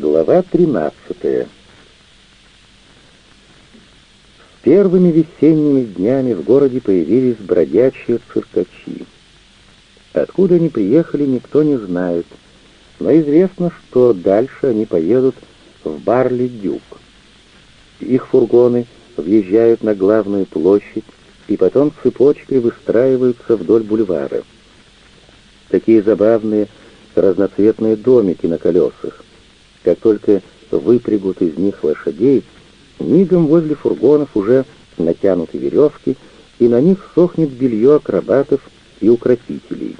Глава 13 Первыми весенними днями в городе появились бродячие циркачи. Откуда они приехали, никто не знает, но известно, что дальше они поедут в Барли-Дюк. Их фургоны въезжают на главную площадь и потом цепочкой выстраиваются вдоль бульвара. Такие забавные разноцветные домики на колесах. Как только выпрягут из них лошадей, мигом возле фургонов уже натянуты веревки, и на них сохнет белье акробатов и укротителей.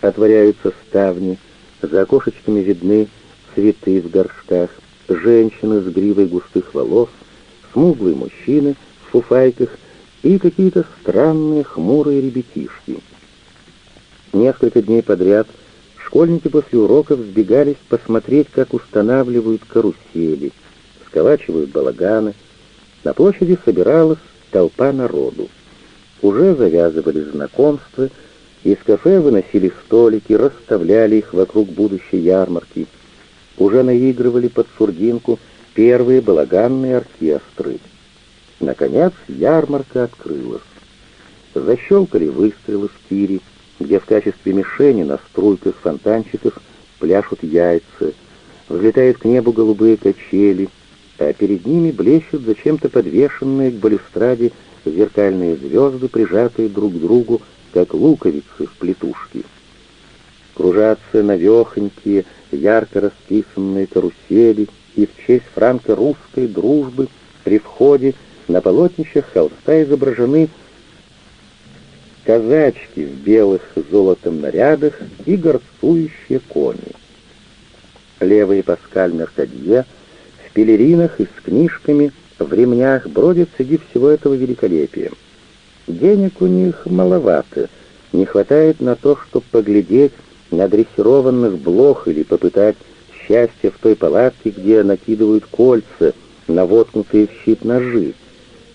Отворяются ставни, за окошечками видны цветы в горшках, женщины с гривой густых волос, смуглые мужчины в фуфайках и какие-то странные хмурые ребятишки. Несколько дней подряд школьники после уроков сбегались посмотреть, как устанавливают карусели, сколачивают балаганы. На площади собиралась толпа народу. Уже завязывали знакомства, из кафе выносили столики, расставляли их вокруг будущей ярмарки. Уже наигрывали под сурдинку первые балаганные оркестры. Наконец ярмарка открылась. Защелкали выстрелы в тире, где в качестве мишени на струйках фонтанчиков пляшут яйца, взлетают к небу голубые качели, а перед ними блещут зачем-то подвешенные к балюстраде зеркальные звезды, прижатые друг к другу как луковицы в плетушке. Кружатся навехонькие, ярко расписанные карусели, и в честь франко-русской дружбы при входе на полотнищах холста изображены казачки в белых золотом нарядах и горцующие кони. Левый Паскаль Меркадье в пелеринах и с книжками в ремнях бродит среди всего этого великолепия. Денег у них маловато, не хватает на то, чтобы поглядеть на дрессированных блох или попытать счастье в той палатке, где накидывают кольца на воткнутые в щит ножи.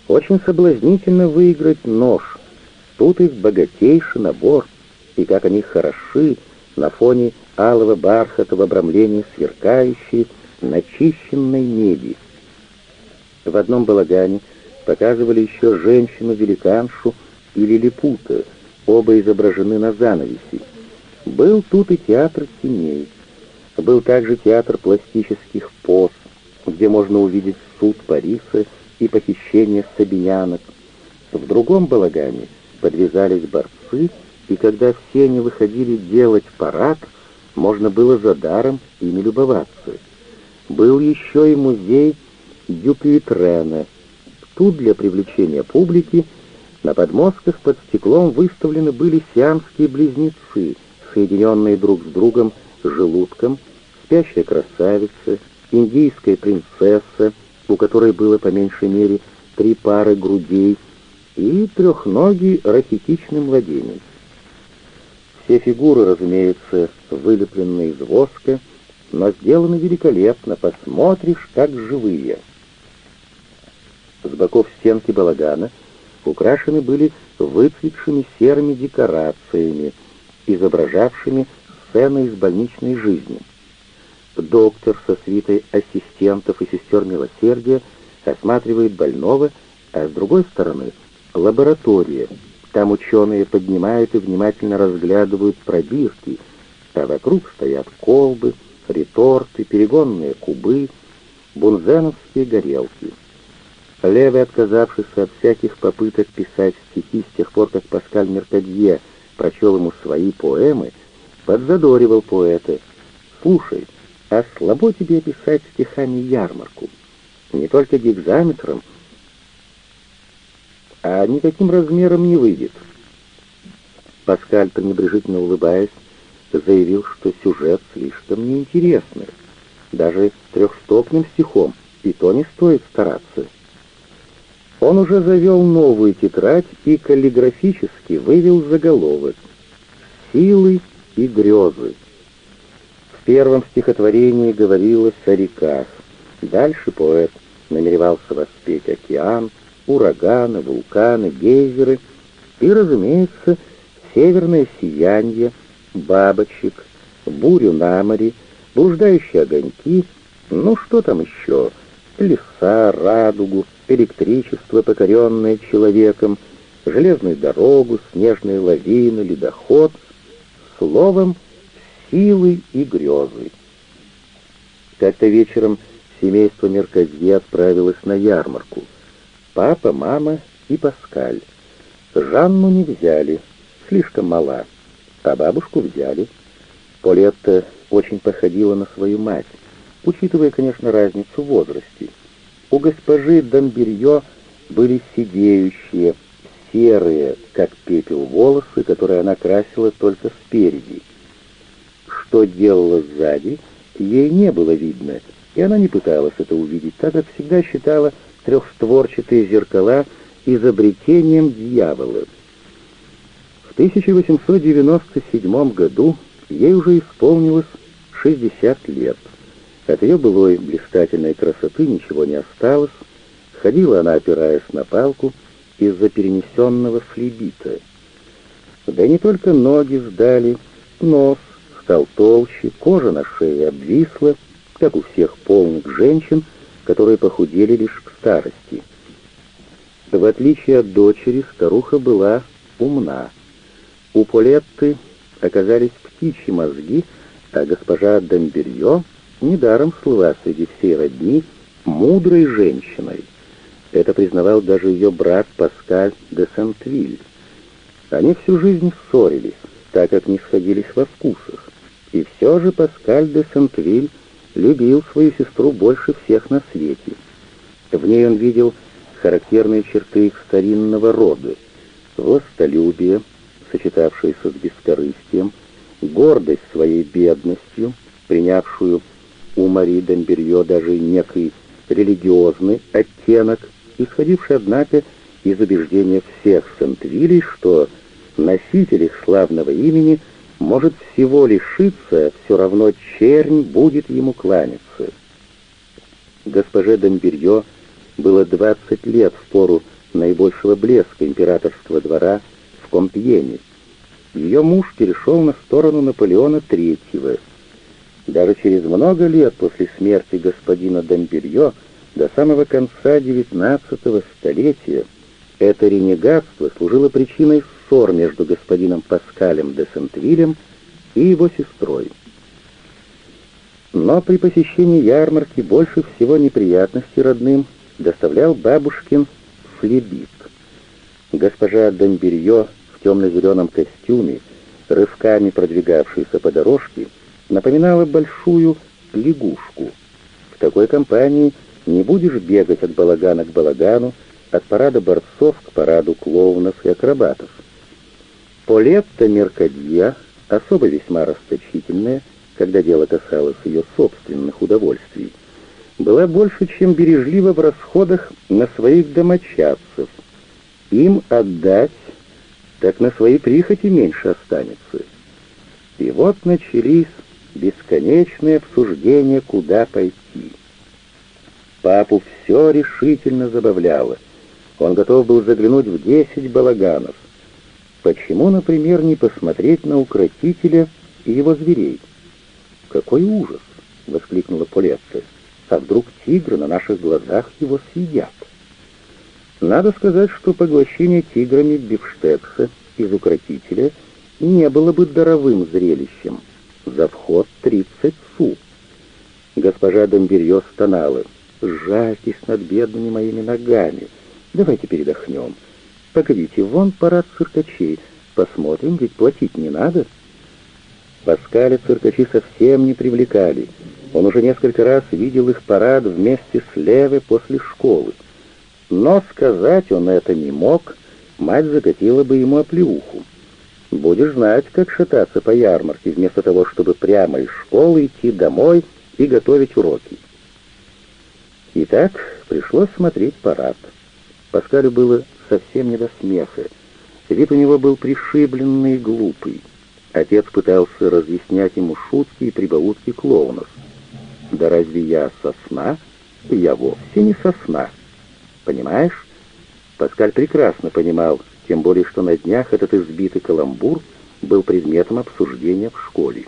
Очень соблазнительно выиграть нож. Тут их богатейший набор, и как они хороши на фоне алого бархата в обрамлении сверкающей, начищенной меди. В одном балагане — показывали еще женщину-великаншу и лилипута, оба изображены на занавеси. Был тут и театр теней. Был также театр пластических поз, где можно увидеть суд Париса и похищение сабиянок. В другом балагане подвязались борцы, и когда все они выходили делать парад, можно было за даром ими любоваться. Был еще и музей Дюпюитрена, Тут для привлечения публики на подмостках под стеклом выставлены были сиамские близнецы, соединенные друг с другом желудком, спящая красавица, индийская принцесса, у которой было по меньшей мере три пары грудей, и трехногий рахитичный младенец. Все фигуры, разумеется, вылеплены из воска, но сделаны великолепно, посмотришь, как живые. С боков стенки балагана украшены были выцветшими серыми декорациями, изображавшими сцены из больничной жизни. Доктор со свитой ассистентов и сестер милосердия осматривает больного, а с другой стороны — лаборатория. Там ученые поднимают и внимательно разглядывают пробирки, а вокруг стоят колбы, реторты, перегонные кубы, бунзеновские горелки — Левый, отказавшийся от всяких попыток писать стихи с тех пор, как Паскаль Меркадье прочел ему свои поэмы, подзадоривал поэта. «Слушай, а слабо тебе писать стихами ярмарку? Не только гигзаметром, а никаким размером не выйдет». Паскаль, пренебрежительно улыбаясь, заявил, что сюжет слишком неинтересный. Даже трехстопным стихом и то не стоит стараться. Он уже завел новую тетрадь и каллиграфически вывел заголовок «Силы и грезы». В первом стихотворении говорилось о реках. Дальше поэт намеревался воспеть океан, ураганы, вулканы, гейзеры и, разумеется, северное сияние, бабочек, бурю на море, блуждающие огоньки Ну что там еще? Леса, радугу, электричество, покоренное человеком, железную дорогу, снежные лавины, ледоход. Словом, силы и грезы. Как-то вечером семейство Мерказье отправилось на ярмарку. Папа, мама и Паскаль. Жанну не взяли, слишком мала, а бабушку взяли. Полетта очень походила на свою мать, учитывая, конечно, разницу в возрасте. У госпожи Домберье были сидеющие, серые, как пепел, волосы, которые она красила только спереди. Что делала сзади, ей не было видно, и она не пыталась это увидеть, так как всегда считала трехстворчатые зеркала изобретением дьявола. В 1897 году ей уже исполнилось 60 лет. От ее былой блистательной красоты ничего не осталось. Ходила она, опираясь на палку, из-за перенесенного флебита. Да не только ноги сдали, нос стал толще, кожа на шее обвисла, как у всех полных женщин, которые похудели лишь к старости. В отличие от дочери, старуха была умна. У Полетты оказались птичьи мозги, а госпожа Домберье недаром слыла среди всей родни мудрой женщиной. Это признавал даже ее брат Паскаль де Сентвиль. Они всю жизнь ссорились, так как не сходились во вкусах. И все же Паскаль де Сентвиль любил свою сестру больше всех на свете. В ней он видел характерные черты их старинного рода, властолюбие, сочетавшееся с бескорыстием, гордость своей бедностью, принявшую у Мари Демберье даже некий религиозный оттенок, исходивший, однако, из убеждения всех Сент-Вилей, что носитель их славного имени может всего лишиться, все равно чернь будет ему кланяться. Госпоже Домберье было 20 лет в пору наибольшего блеска императорского двора в Компьене. Ее муж перешел на сторону Наполеона III. Даже через много лет после смерти господина Домберье до самого конца XIX столетия это ренегатство служило причиной ссор между господином Паскалем де Сентвилем и его сестрой. Но при посещении ярмарки больше всего неприятностей родным доставлял бабушкин флебит. Госпожа Домберье в темно-зеленом костюме, рывками продвигавшаяся по дорожке, напоминала большую лягушку. В такой компании не будешь бегать от балагана к балагану, от парада борцов к параду клоунов и акробатов. Полетта Меркадье, особо весьма расточительная, когда дело касалось ее собственных удовольствий, была больше, чем бережлива в расходах на своих домочадцев. Им отдать, так на свои прихоти меньше останется. И вот начались бесконечные обсуждения, куда пойти. Папу все решительно забавляло. Он готов был заглянуть в десять балаганов. Почему, например, не посмотреть на укротителя и его зверей? «Какой ужас!» — воскликнула Полетта. «А вдруг тигры на наших глазах его съедят?» Надо сказать, что поглощение тиграми бифштекса из укротителя не было бы даровым зрелищем. За вход тридцать су. Госпожа Домберье стонала. «Жальтесь над бедными моими ногами. Давайте передохнем. Погодите, вон парад циркачей. Посмотрим, ведь платить не надо». Паскаля циркачи совсем не привлекали. Он уже несколько раз видел их парад вместе с Левой после школы. Но сказать он это не мог, мать закатила бы ему оплеуху. Будешь знать, как шататься по ярмарке, вместо того, чтобы прямо из школы идти домой и готовить уроки. Итак, пришлось смотреть парад. Паскалю было совсем не до смеха. Вид у него был пришибленный и глупый. Отец пытался разъяснять ему шутки и прибаутки клоунов. «Да разве я сосна? Я вовсе не сосна. Понимаешь?» Паскаль прекрасно понимал, тем более что на днях этот избитый каламбур был предметом обсуждения в школе.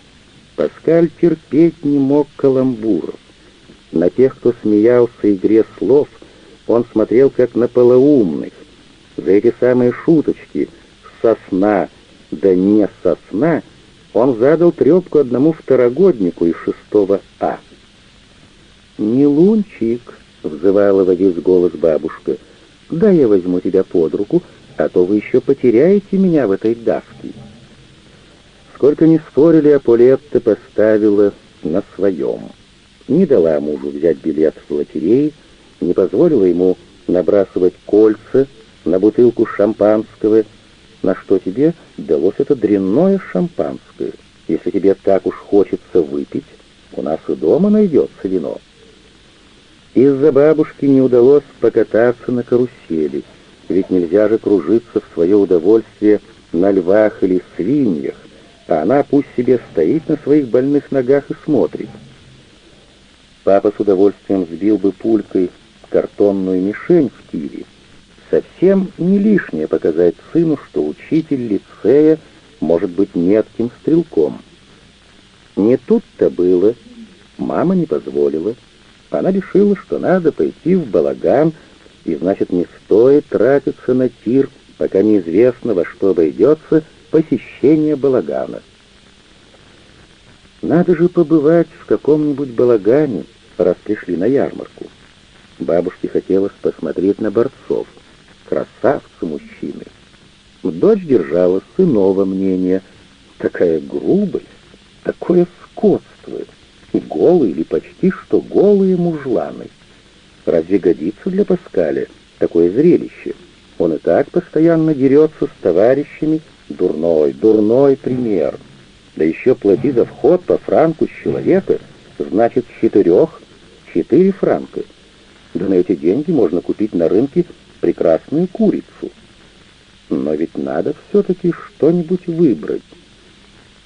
Паскаль терпеть не мог каламбуров. тех, кто смеялся игре слов, он смотрел как на полоумных. За эти самые шуточки «сосна» да «не сосна» он задал трепку одному второгоднику из шестого А. «Не лунчик», — взывала в один голос бабушка, — «да я возьму тебя под руку, а то вы еще потеряете меня в этой давке». Сколько ни спорили, Аполетта поставила на своем. Не дала мужу взять билет в лотереи, не позволила ему набрасывать кольца на бутылку шампанского, на что тебе далось это дрянное шампанское. Если тебе так уж хочется выпить, у нас и дома найдется вино. Из-за бабушки не удалось покататься на карусели, ведь нельзя же кружиться в свое удовольствие на львах или свиньях, а она пусть себе стоит на своих больных ногах и смотрит. Папа с удовольствием сбил бы пулькой картонную мишень в тире. Совсем не лишнее показать сыну, что учитель лицея может быть метким стрелком. Не тут-то было. Мама не позволила. Она решила, что надо пойти в балаган, и значит не стоит тратиться на тир, пока неизвестно, во что обойдется посещение балагана. Надо же побывать в каком-нибудь балагане, раз пришли на ярмарку. Бабушке хотелось посмотреть на борцов. Красавцы мужчины. Дочь держалась иного мнения. Такая грубость, такое скотство. Голые или почти что голые мужланы. Разве годится для Паскаля такое зрелище? Он и так постоянно дерется с товарищами. Дурной, дурной пример. Да еще плати за вход по франку с человека, значит, четырех четыре франка. Да на эти деньги можно купить на рынке прекрасную курицу. Но ведь надо все-таки что-нибудь выбрать.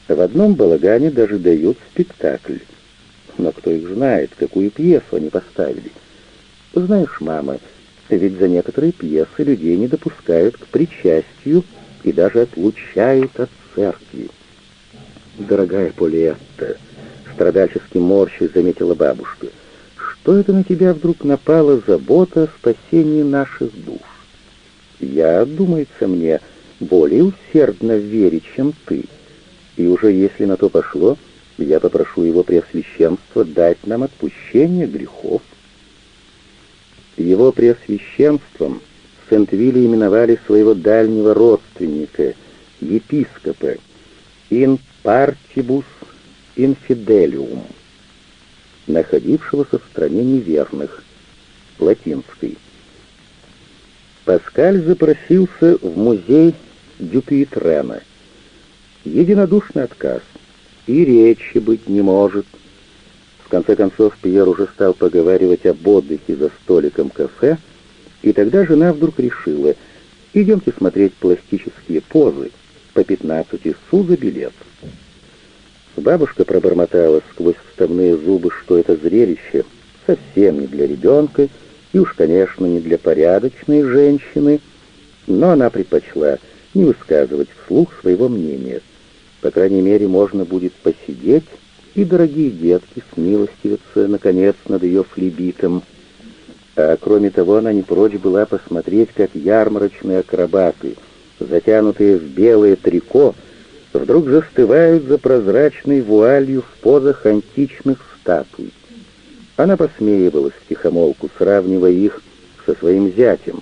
В одном балагане даже дают спектакль. Но кто их знает, какую пьесу они поставили. Знаешь, мама, ведь за некоторые пьесы людей не допускают к причастию и даже отлучают от церкви. «Дорогая Полиетта», — страдальчески морщей заметила бабушка, «что это на тебя вдруг напала забота о спасении наших душ? Я, думается мне, более усердно верить, чем ты, и уже если на то пошло, я попрошу его преосвященство дать нам отпущение грехов». Его преосвященством Сент-Вилли именовали своего дальнего родственника, епископа, ин партибус инфиделиум, находившегося в стране неверных, латинской. Паскаль запросился в музей Дюпюитрена. Единодушный отказ. И речи быть не может. В конце концов, Пьер уже стал поговаривать об отдыхе за столиком кафе, и тогда жена вдруг решила, идемте смотреть пластические позы, по 15 су за билет. Бабушка пробормотала сквозь вставные зубы, что это зрелище совсем не для ребенка и уж, конечно, не для порядочной женщины, но она предпочла не высказывать вслух своего мнения. По крайней мере, можно будет посидеть, и дорогие детки смилостивятся, наконец, над ее флебитом. А кроме того, она не прочь была посмотреть, как ярмарочные акробаты, затянутые в белое трико, вдруг застывают за прозрачной вуалью в позах античных статуй. Она посмеивалась в тихомолку, сравнивая их со своим зятем.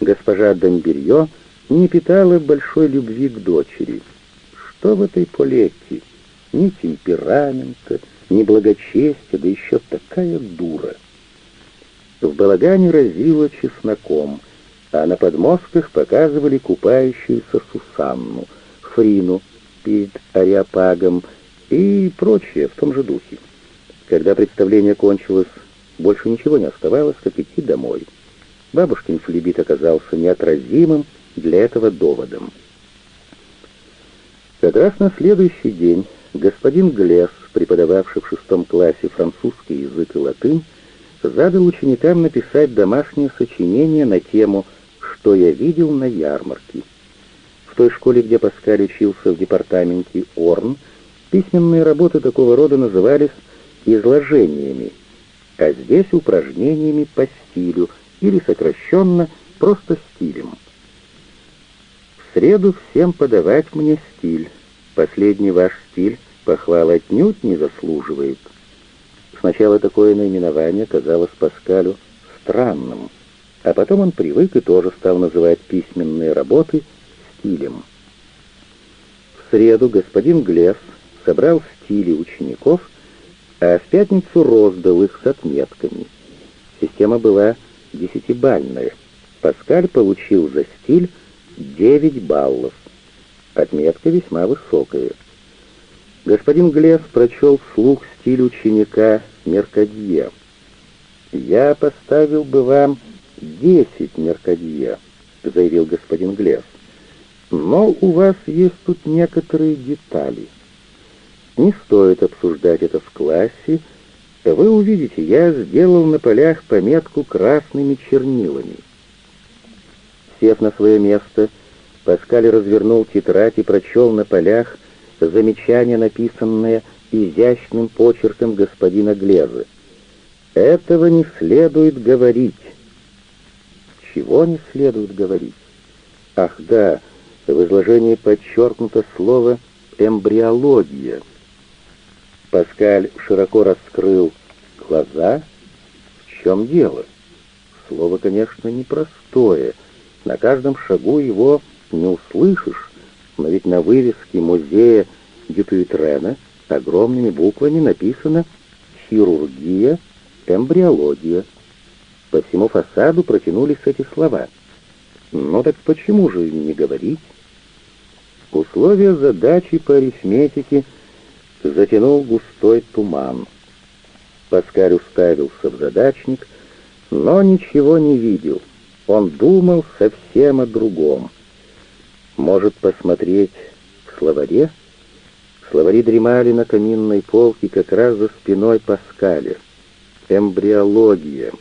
Госпожа Домберье не питала большой любви к дочери. Что в этой Полетте? Ни темперамента, ни благочестия, да еще такая дура. В балагане разило чесноком, а на подмостках показывали купающуюся Сусанну, Фрину, перед Ариапагом и прочее в том же духе. Когда представление кончилось, больше ничего не оставалось, как идти домой. Бабушкин флебит оказался неотразимым для этого доводом. Как раз на следующий день господин Глес, преподававший в шестом классе французский язык и латынь, задал ученикам написать домашнее сочинение на тему «Что я видел на ярмарке» той школе, где Паскаль учился в департаменте Орн, письменные работы такого рода назывались изложениями. а здесь упражнениями по стилю, или сокращенно просто стилем. В среду всем подавать мне стиль. Последний ваш стиль похвал отнюдь не заслуживает. Сначала такое наименование казалось Паскалю странным, а потом он привык и тоже стал называть письменные работы стилем. В среду господин Глесс собрал стили учеников, а в пятницу роздал их с отметками. Система была десятибальная. Паскаль получил за стиль 9 баллов. Отметка весьма высокая. Господин Глесс прочел вслух стиль ученика Меркадье. «Я поставил бы вам десять Меркадье», — заявил господин Глесс. «Но у вас есть тут некоторые детали. Не стоит обсуждать это в классе. Вы увидите, я сделал на полях пометку красными чернилами». Сев на свое место, Паскаль развернул тетрадь и прочел на полях замечание, написанное изящным почерком господина Глезы. «Этого не следует говорить». Чего не следует говорить? Ах, да, в изложении подчеркнуто слово «эмбриология». Паскаль широко раскрыл глаза. В чем дело? Слово, конечно, непростое. На каждом шагу его не услышишь, но ведь на вывеске музея Дюпюитрена огромными буквами написано «Хирургия, эмбриология». По всему фасаду протянулись эти слова. Ну так почему же не говорить? Условия задачи по арифметике затянул густой туман. Паскаль уставился в задачник, но ничего не видел. Он думал совсем о другом. Может, посмотреть в словаре? Словари дремали на каминной полке как раз за спиной Паскаля. Эмбриология.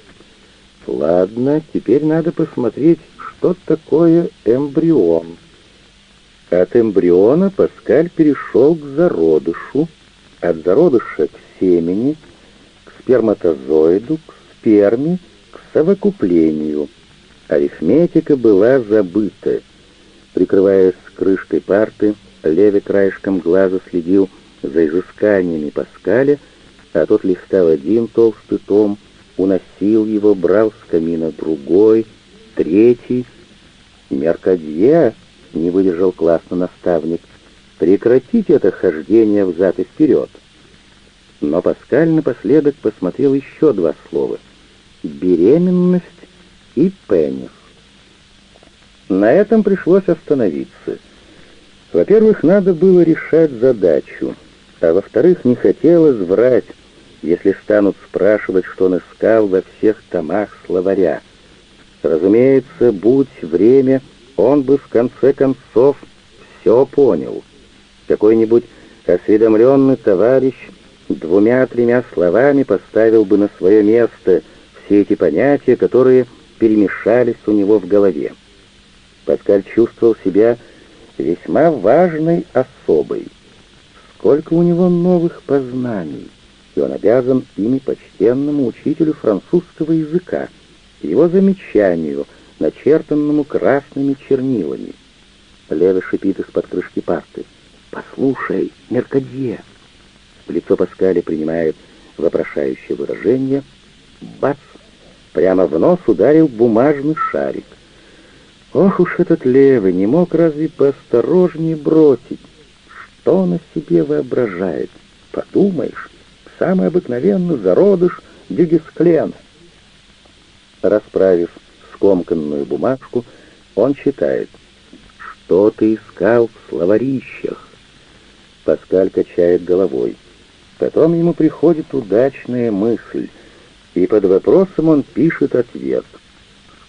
Ладно, теперь надо посмотреть, что такое эмбрион. От эмбриона Паскаль перешел к зародышу, от зародыша к семени, к сперматозоиду, к сперме, к совокуплению. Арифметика была забыта. Прикрываясь крышкой парты, Леви краешком глаза следил за изысканиями Паскаля, а тот листал один толстый том, уносил его, брал с камина другой, третий. «Меркадье!» — не выдержал классный наставник. «Прекратите это хождение взад и вперед!» Но Паскаль напоследок посмотрел еще два слова — «беременность» и «пенис». На этом пришлось остановиться. Во-первых, надо было решать задачу, а во-вторых, не хотелось врать, если станут спрашивать, что он искал во всех томах словаря. Разумеется, будь время, он бы в конце концов все понял. Какой-нибудь осведомленный товарищ двумя-тремя словами поставил бы на свое место все эти понятия, которые перемешались у него в голове. Паскаль чувствовал себя весьма важной особой. Сколько у него новых познаний! и он обязан ими почтенному учителю французского языка, его замечанию, начертанному красными чернилами. Лева шипит из-под крышки парты. «Послушай, Меркадье!» Лицо Паскаля принимает вопрошающее выражение. Бац! Прямо в нос ударил бумажный шарик. Ох уж этот левый, не мог разве поосторожнее бросить? Что он о себе воображает? Подумаешь, самый обыкновенный зародыш Дюгесклена. Расправив скомканную бумажку, он читает «Что ты искал в словарищах?» Паскаль качает головой. Потом ему приходит удачная мысль, и под вопросом он пишет ответ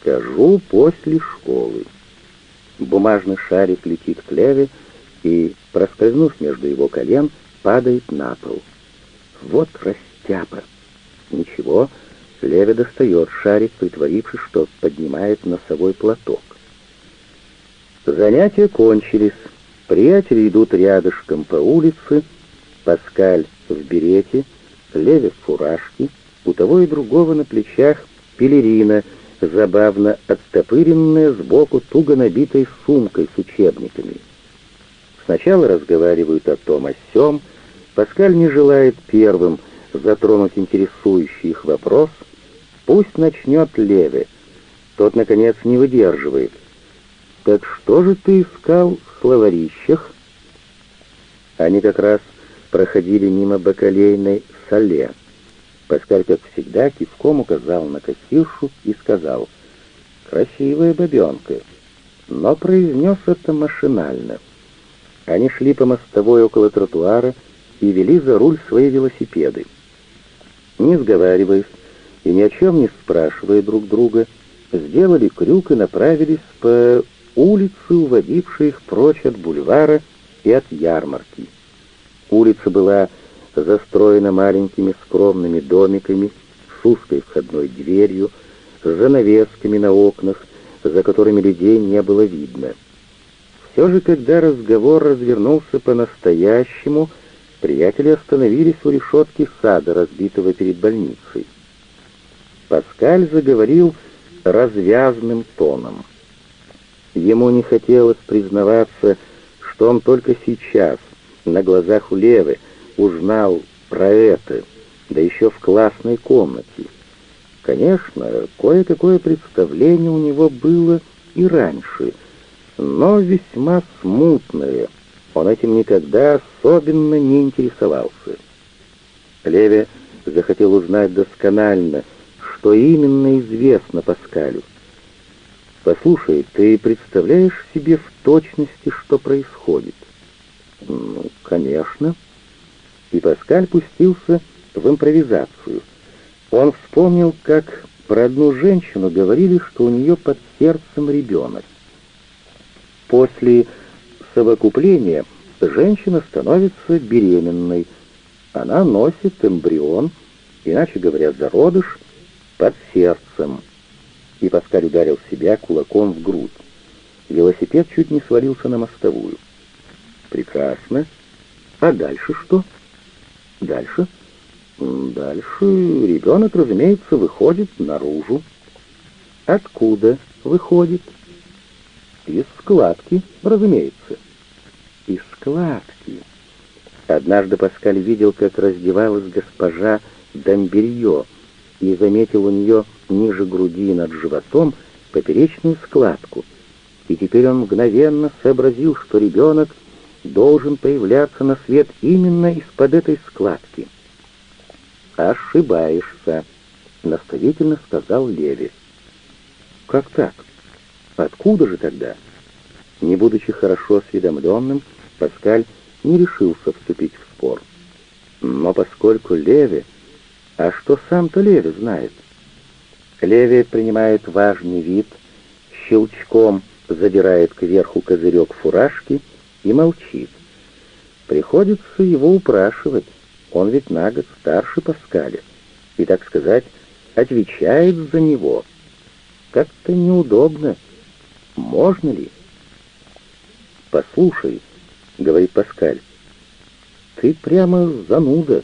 «Скажу после школы». Бумажный шарик летит к Леве и, проскользнув между его колен, падает на пол. Вот растяпа. Ничего, Леви достает шарик, притворившись, что поднимает носовой платок. Занятия кончились. Приятели идут рядышком по улице. Паскаль в берете, Леви в фуражке, у того и другого на плечах пелерина, забавно отстопыренная сбоку туго набитой сумкой с учебниками. Сначала разговаривают о том, о сём. Паскаль не желает первым затронуть интересующий их вопрос. Пусть начнет Леве. Тот, наконец, не выдерживает. «Так что же ты искал в словарищах?» Они как раз проходили мимо бакалейной соле. Паскаль, как всегда, кивком указал на кассиршу и сказал «Красивая бабенка», но произнес это машинально. Они шли по мостовой около тротуара и вели за руль свои велосипеды. Не сговариваясь и ни о чем не спрашивая друг друга, сделали крюк и направились по улице, уводившей их прочь от бульвара и от ярмарки. Улица была застроена маленькими скромными домиками с узкой входной дверью, с занавесками на окнах, за которыми людей не было видно. Все же, когда разговор развернулся по-настоящему, приятели остановились у решетки сада, разбитого перед больницей. Паскаль заговорил развязным тоном. Ему не хотелось признаваться, что он только сейчас, на глазах у Левы, узнал про это, да еще в классной комнате. Конечно, кое-какое представление у него было и раньше, но весьма смутное. Он этим никогда особенно не интересовался. Леви захотел узнать досконально, что именно известно Паскалю. «Послушай, ты представляешь себе в точности, что происходит?» «Ну, конечно». И Паскаль пустился в импровизацию. Он вспомнил, как про одну женщину говорили, что у нее под сердцем ребенок. После совокупления женщина становится беременной. Она носит эмбрион, иначе говоря, зародыш, под сердцем. И Паскаль ударил себя кулаком в грудь. Велосипед чуть не свалился на мостовую. Прекрасно. А дальше что? Дальше? Дальше ребенок, разумеется, выходит наружу. Откуда выходит? Из складки, разумеется. Из складки. Однажды Паскаль видел, как раздевалась госпожа Дамберье и заметил у нее ниже груди над животом поперечную складку. И теперь он мгновенно сообразил, что ребенок должен появляться на свет именно из-под этой складки. «Ошибаешься», — наставительно сказал Леви. «Как так? Откуда же тогда?» Не будучи хорошо осведомленным, Паскаль не решился вступить в спор. Но поскольку Леви... А что сам-то Леви знает? Леви принимает важный вид, щелчком задирает кверху козырек фуражки — и молчит. Приходится его упрашивать, он ведь на год старше Паскаля, и, так сказать, отвечает за него. Как-то неудобно. Можно ли? «Послушай», — говорит Паскаль, — «ты прямо зануда.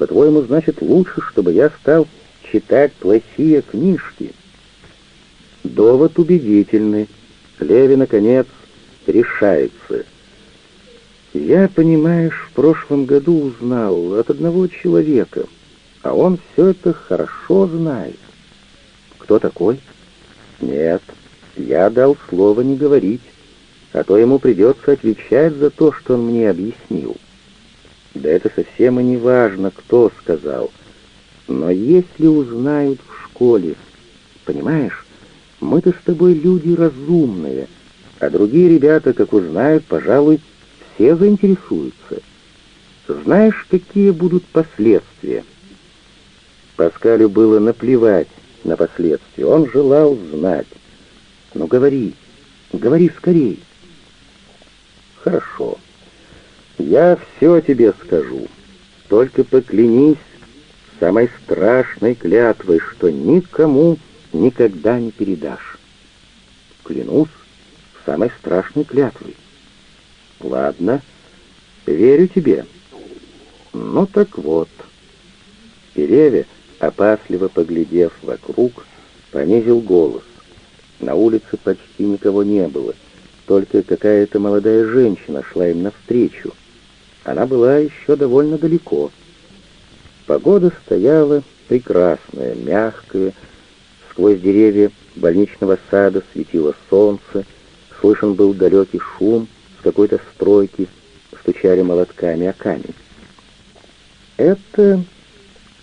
По-твоему, значит, лучше, чтобы я стал читать плохие книжки?» Довод убедительный. Леви, наконец, решается. Я, понимаешь, в прошлом году узнал от одного человека, а он все это хорошо знает. Кто такой? Нет, я дал слово не говорить, а то ему придется отвечать за то, что он мне объяснил. Да это совсем и не важно, кто сказал. Но если узнают в школе, понимаешь, мы-то с тобой люди разумные — а другие ребята, как узнают, пожалуй, все заинтересуются. Знаешь, какие будут последствия? Паскалю было наплевать на последствия, он желал знать. Ну говори, говори скорей. Хорошо, я все тебе скажу, только поклянись самой страшной клятвой, что никому никогда не передашь. Клянусь, самой страшной клятвой. Ладно, верю тебе. Ну так вот. Переве опасливо поглядев вокруг, понизил голос. На улице почти никого не было, только какая-то молодая женщина шла им навстречу. Она была еще довольно далеко. Погода стояла прекрасная, мягкая, сквозь деревья больничного сада светило солнце, слышен был далекий шум с какой-то стройки, стучали молотками о камень. «Это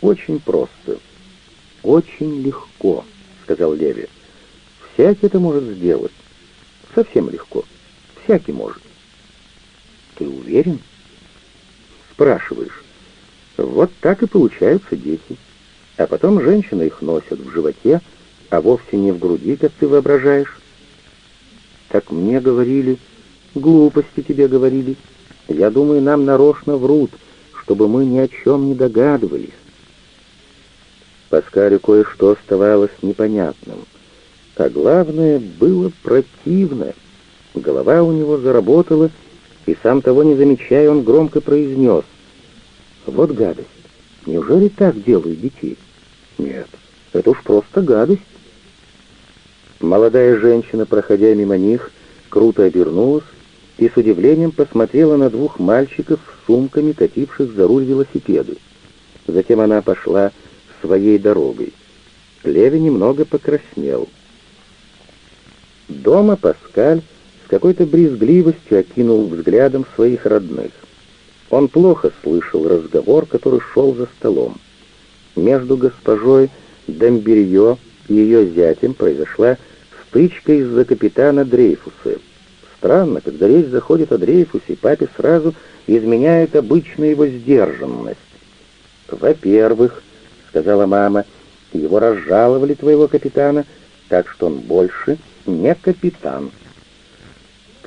очень просто, очень легко», — сказал Леви. «Всякий это может сделать. Совсем легко. Всякий может». «Ты уверен?» «Спрашиваешь. Вот так и получаются дети. А потом женщины их носят в животе, а вовсе не в груди, как ты воображаешь». «Так мне говорили, глупости тебе говорили. Я думаю, нам нарочно врут» чтобы мы ни о чем не догадывались. Паскалю кое-что оставалось непонятным, а главное, было противно. Голова у него заработала, и сам того не замечая, он громко произнес. «Вот гадость! Неужели так делают детей?» «Нет, это уж просто гадость!» Молодая женщина, проходя мимо них, круто обернулась и с удивлением посмотрела на двух мальчиков с сумками, кативших за руль велосипеды. Затем она пошла своей дорогой. Леви немного покраснел. Дома Паскаль с какой-то брезгливостью окинул взглядом своих родных. Он плохо слышал разговор, который шел за столом. Между госпожой Демберье и ее зятем произошла стычка из-за капитана Дрейфуса — Странно, когда речь заходит о Дрейфусе, папе сразу изменяет обычная его сдержанность. «Во-первых», — сказала мама, — «его разжаловали твоего капитана, так что он больше не капитан».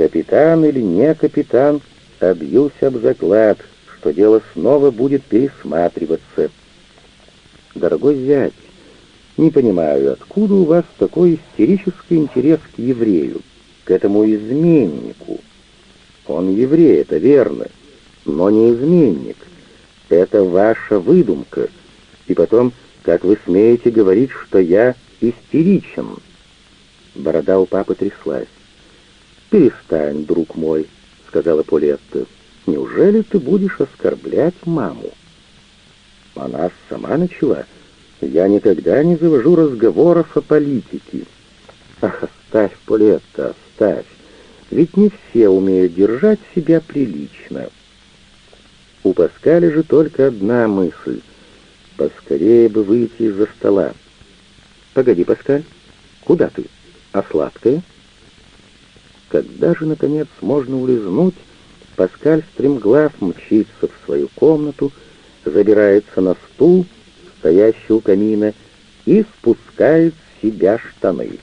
«Капитан или не капитан, обьюсь об заклад, что дело снова будет пересматриваться». «Дорогой зять, не понимаю, откуда у вас такой истерический интерес к еврею?» к этому изменнику. Он еврей, это верно, но не изменник. Это ваша выдумка. И потом, как вы смеете говорить, что я истеричен?» Борода у папы тряслась. «Перестань, друг мой», — сказала Полетта. «Неужели ты будешь оскорблять маму?» Она сама начала. «Я никогда не завожу разговоров о политике». «Ах, оставь, Полетта, оставь, ведь не все умеют держать себя прилично. У Паскаля же только одна мысль — поскорее бы выйти из-за стола. «Погоди, Паскаль, куда ты? А сладкое?» Когда же, наконец, можно улизнуть, Паскаль стремглав мчится в свою комнату, забирается на стул, стоящий у камина, и спускает с себя штаны.